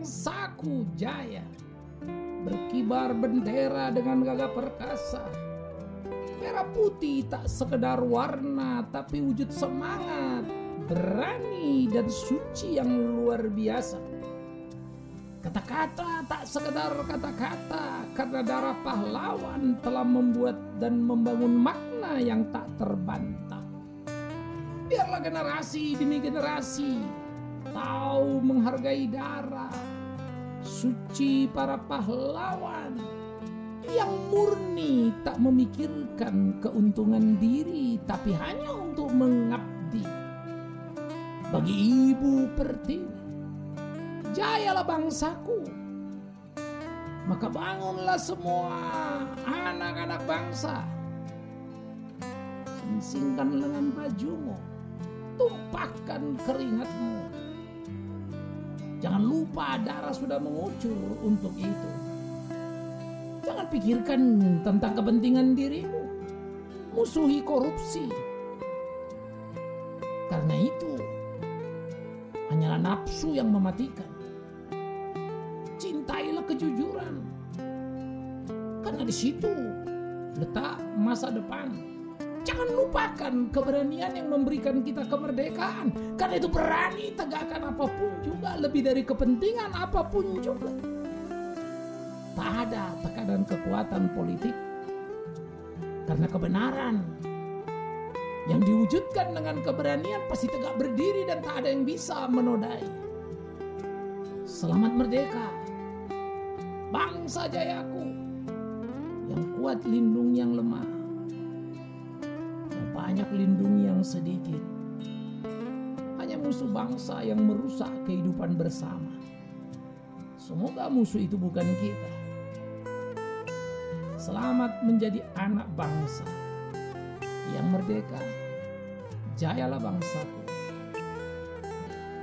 bangsaku jaya. Berkibar bendera dengan gagah perkasa. Merah putih tak sekedar warna tapi wujud semangat, berani dan suci yang luar biasa. Kata-kata tak sekedar kata-kata karena darah pahlawan telah membuat dan membangun makna yang tak terbantah. Biarlah generasi demi generasi tahu menghargai darah suci para pahlawan yang murni tak memikirkan keuntungan diri tapi hanya untuk mengabdi bagi ibu pertiwi jayalah bangsaku. Maka bangunlah semua anak-anak bangsa. Singsingkan lengan bajumu, tumpahkan keringatmu. Jangan lupa darah sudah mengucur untuk itu. Jangan pikirkan tentang kepentingan dirimu. Musuhi korupsi. Karena itu hanyalah nafsu yang mematikan cintailah kejujuran. Karena di situ letak masa depan. Jangan lupakan keberanian yang memberikan kita kemerdekaan. Karena itu berani tegakkan apa pun juga lebih dari kepentingan apa pun juga. Tak ada tekanan kekuatan politik. Karena kebenaran yang diwujudkan dengan keberanian pasti tegak berdiri dan tak ada yang bisa menodai. Selamat merdeka bangsa jayaku yang kuat lindung yang lemah banyak lindung yang sedikit. Hanya musuh bangsa yang merusak kehidupan bersama. Semoga musuh itu bukan kita. Selamat menjadi anak bangsa. Yang merdeka jayalah bangsaku.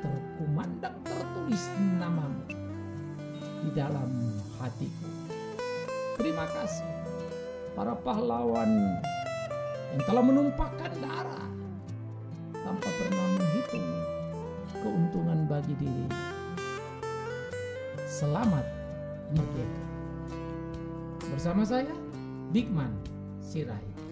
Terkumandang tertulis namamu di dalam hatiku. Terima kasih para pahlawan yang telah menumpahkan darah tanpa pernah menghitung keuntungan bagi diri. Selamat merdeka. Bersama saya, Dikman Sirai.